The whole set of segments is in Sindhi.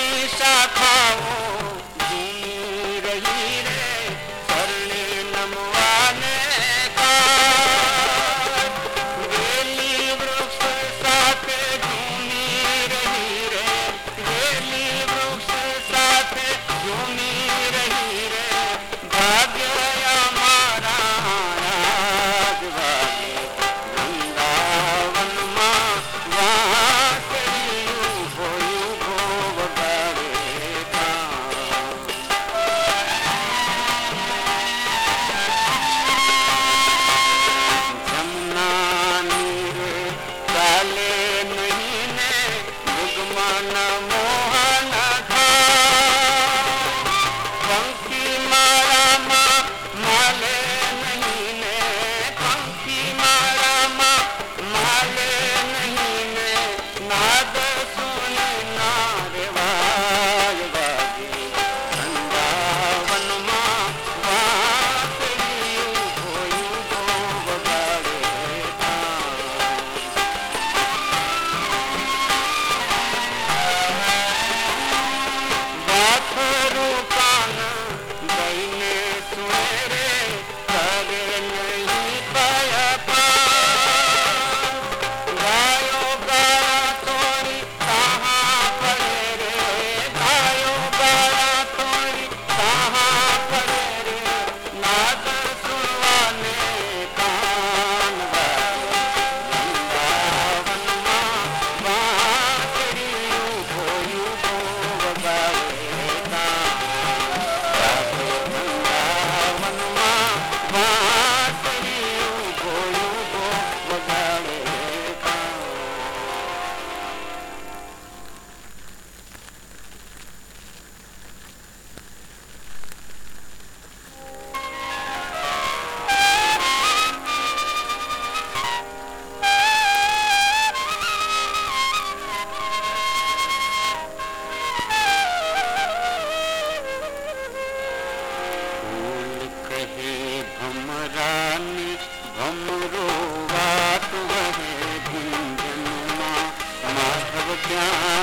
Shakha Yeah.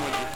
मां